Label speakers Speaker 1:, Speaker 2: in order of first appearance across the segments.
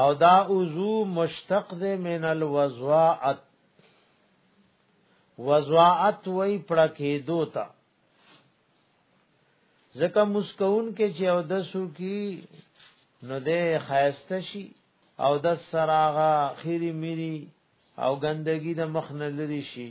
Speaker 1: او دا عضو مشتق ده من الوزواعت وزواعت وی پړکې دوتا زکه مسکون کې چې او دسو کی نو ده خیسته شي او د سراغه خيري ميري او ګندګي د مخ نه لري شي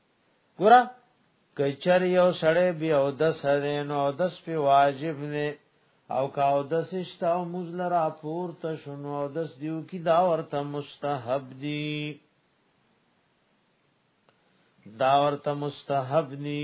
Speaker 1: ګوره کچر یو سړی بیا او د سره نو او د سپی واجب نه او کا او د سشتا او مزل را پور ته شنو او د دیو کی دا ورته مستحب دی دا ورته مستحب نی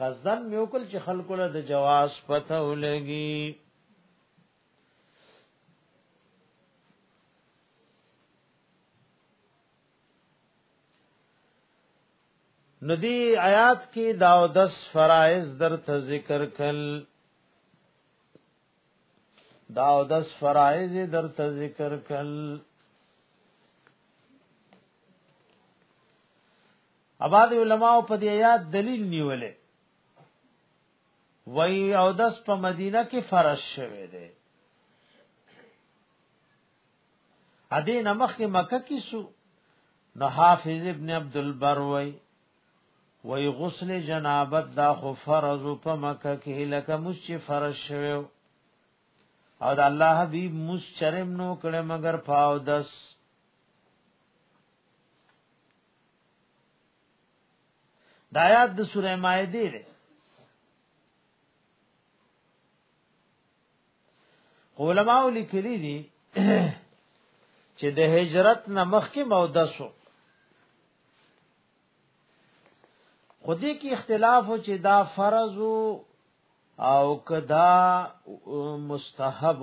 Speaker 1: قصدن میوکل چې خلکو له د جواز پته ولګي ندی آیات کې دا او دس فرائض در ته ذکر کل دا او دس فرائض در ته ذکر کل اباد علماء په دې آیات دلیل نیولې وای او داس په مدینه کې فرض شوه دی ا دې نمخ کې مکه کې سو نو حافظ ابن عبد البر وای وای غسل جنابت دا خو فرض په مکه کې لکه مش فرض شوه او د الله حبیب مش چرم نو کړه مگر پاو دس دا آیات د سوره مائده دی علماء لیکلي دي چې د هجرت نه مخکې موده شو خودی کې اختلاف و چې دا فرض او کدا مستحب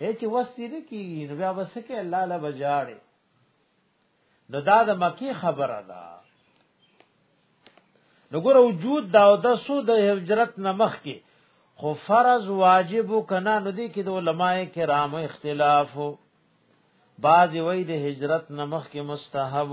Speaker 1: هي چې وستي نه کیږي نو بیا وسکه الله لا بجاړي نو دا د مکی خبره ده نو ګور وجود دا او د سو د هجرت نمخ کې خو فرض واجب کنا نو دي کې د علماء کرام اختلاف بعض وی د هجرت نمخ کې مستحب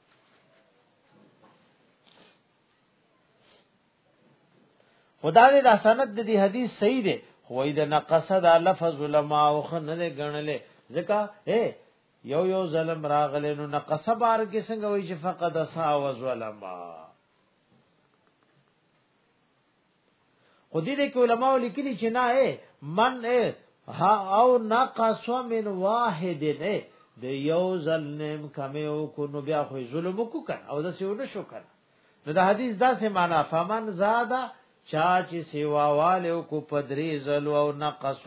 Speaker 1: خدا دې دا سند د دې حدیث صحیح دی خو دې نقص دا لفظ علماء او خنه غنلې ځکه اے یو یو ظلم راغلې نو نقص بار کې څنګه وای چې فقد سا و ظلما خو دې دې کې علما لیکلي چې نه اے من اے ها او نقص من واحد نه د یو ظلم کمه او کو نو بیا خو ظلم کو کړ او د سیو نشو کړ نو د حدیث دا سه معنا فمن زادا چا چې سیوا والو کو پدری زل او نقص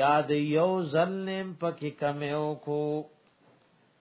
Speaker 1: یاد یو ظلم پکې کمه او کو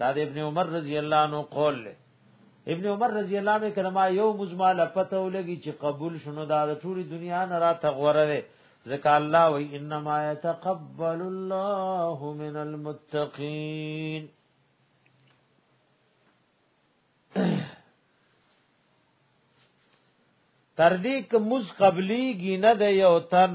Speaker 1: دا د ابن عمر رضی الله عنه قول له ابن عمر رضی الله عنه کلمه یو مزمال پته ولګي چې قبول شونه دا د ټولي دنیا نه را تغوره ده ځکه الله وی انما يتقبل الله من المتقين تر دې کوم قبلي ګینه د یو تن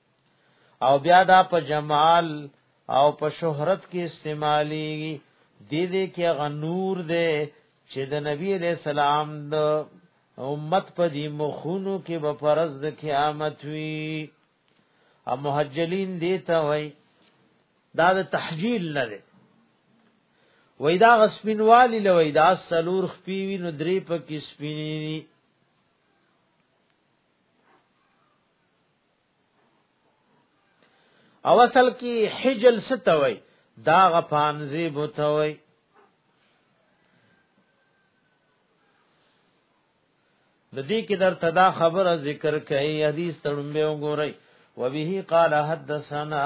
Speaker 1: او بیا دا په جمال او په شهرت کې استعمالي دي دې کې غنور دې چې د نبی علیہ السلام د امت په دې مخونو کې به فرض د قیامت وي او محجلین دې ته وای دا د تحجیل نه دی وای دا غسپینوالی لوي دا سلور خپی وی نو درې په کې سپینی او اصل کې حجل ستوي دا غپانځي بوتوي د دې کې در تدا خبره ذکر کړي حدیث تړمبه وګورئ وبه قال حدثنا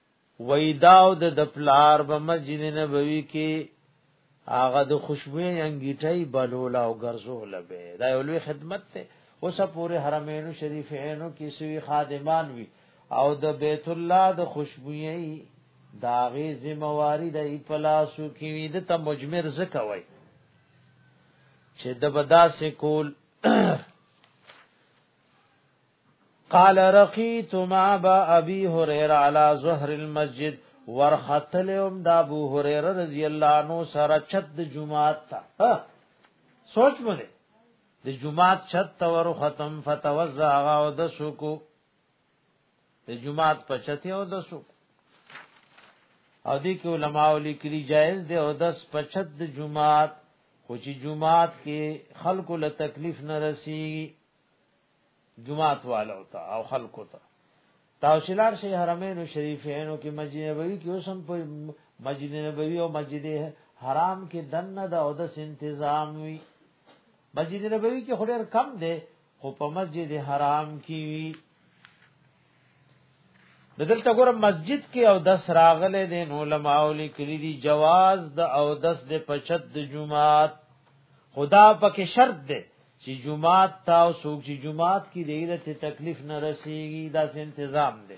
Speaker 1: وای داو د دا پلار په مسجد نبوي کې هغه د خوشبوې انګیټي بلولا او ګرځول به دا یو لوی خدمت ته اوس پورې حرمین شریفینو کې سوي خادمان وي او د بیت الله د خوشبوې داغه ذمہواری د پلاسو کې وي د ته مجمر زکه وای چې د بداسې کول قال رقيت ما با ابي هريره على ظهر المسجد ورختلم د ابو هريره رضی الله عنه سره چت د جمعات تا سوچ مله د جمعات چت تور ختم فتوزع او د سکو د جمعات په چت او د سکو او دې کې علما لیکلي جائز دی او د پچت د جمعات خو چې جمعات کې خلکو له تکلیف نه رسیږي جمعات والو ته او خلکو ته تاوشلار شي حرمین او شریفینو کې مسجد نبوي کې اوسم په مسجد نبوي او مسجد حرام کې دنه د او د انتظام وي مسجد نبوي کې خورر کم دی خو په مسجد حرام کې وي د دلته ګور مسجد کې او دس راغله د علماء لیکلي دي جواز د او دس د پچت د جمعات خدا پکې شرط ده چې جمعات تا او سوق چې جمعات کې دیره ته تکلیف نه رسیږي دا سه تنظیم ده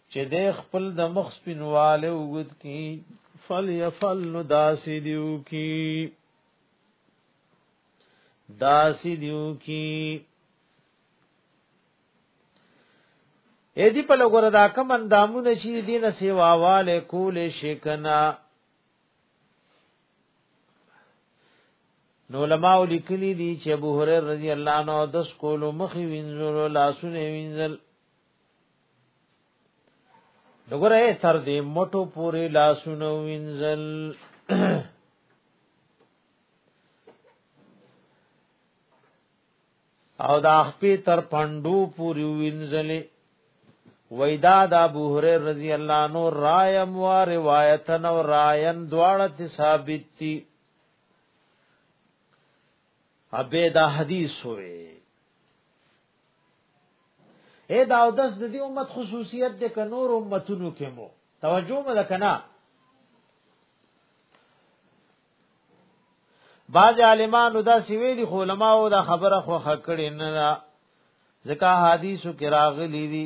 Speaker 1: چې د خپل د مخ سپینواله وګد کی فل یفل نو داسې دیو کی داسې دیو کی اې دی په لګور دا کم اندامونه چې دینه سیواواله کول شي کنا نو علماء لیکلی دي چې ابو هريره رضی الله عنه د سکول مخ وینځلو لاسونه وینځل دغره تر دې مټو پورې لاسونه وینځل او د خپې تر پندو پورې وینځلې وېدا د ابو هريره رضی الله عنه رایم و روایتن او راین دواړه ثابت دي ابه دا حدیث وې اے دا او دس د دې امت خصوصیت د کنور امتونو کې مو توجه مده کنا بعض عالمانو دا سویلی خو علماو دا خبره خو خکړې نه دا ځکه حدیثو کې راغلي دي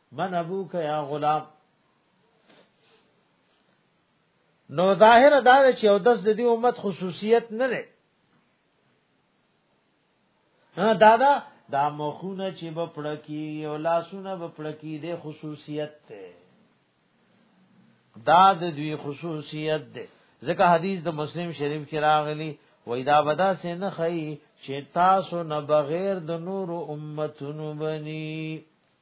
Speaker 1: من ابوک یا غلام نو ظاهر دا چې او دس د دې امت خصوصیت نه لري ها دادا دا مخونه چې په پړکی او لاسونه په پړکی د خصوصیت ته دا د دوی خصوصیت ده ځکه حدیث د مسلم شریف کې راغلی وای دا بدا سه نه خی چې تاسو نه بغیر د نور امتونو بنی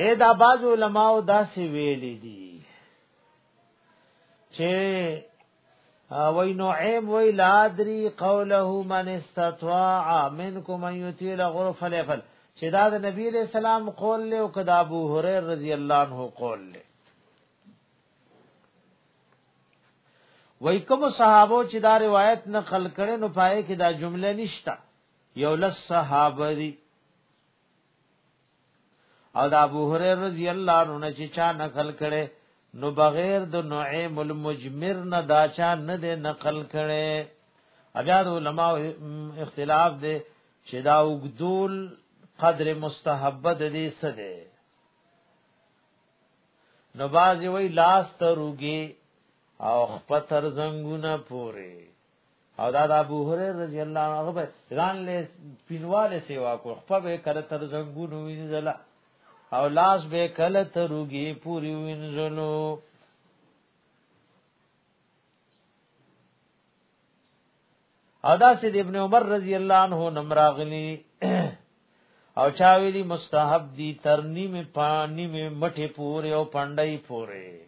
Speaker 1: اے دا باز علماء دا سی ویلی دی چې وی نعیم وی لادری قوله من استطاع منکم ان یطیل غرف الفل چې دا د نبی علیہ السلام قول له او کدا ابو هريره رضی الله عنه قول له وای کوم صحابه چې دا روایت نقل کړي نو پای کې دا جمله نشتا یو لس صحابه دي او دا ابو هريره رضی الله عنه چې چا نقل کړي نو بغیر د نعیم المجمر نه دا چا نه دې نقل کړي اجا علماء اختلاف دي چې دا وګدول قدر مستحب د دې څه دی نبازی وی لاس تروګي او خپتر زنګونه پوره او دا د ابو هريره رضی الله عنه به ځان له پینواله سیوا کو خپل به کله تر زنګونو وینځل او لاس به کله تروګي پوری وینځلو او دا سید ابن عمر رضی الله عنه نمراغلی او چا ویلی مستحب دی تر نیمه پانی می مټه پوره او پندای پوره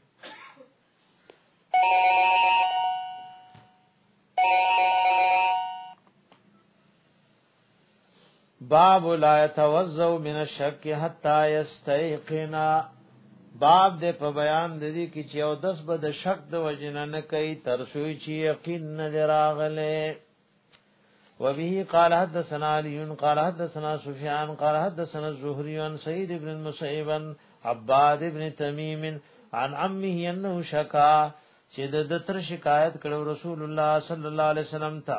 Speaker 1: باب لا يتوزو من الشك حتى يستيقنا باب د په بیان د دې کې چې او دس به د شک د وجنه نه کوي تر شوی چې یقین نه راغله وبه قال حدثنا علي قال حدثنا سفيان قال حدثنا الزهري عن سعيد بن المسيب عن عباد بن تميم عن عمه انه شكا چې د تر شکایت کړو رسول الله صلی الله علیه وسلم ته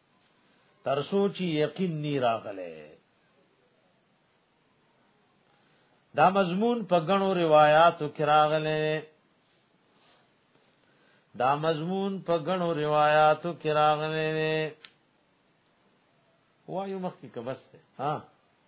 Speaker 1: تر سوچ یقین نی راغله دا مضمون په غنو روایتو کې راغله دا مضمون په غنو روایتو کې راغله وایو مخکې کبسته ها